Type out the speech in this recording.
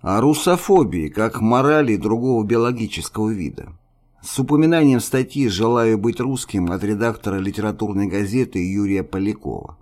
О русофобии как морали другого биологического вида. С упоминанием статьи «Желаю быть русским» от редактора литературной газеты Юрия Полякова.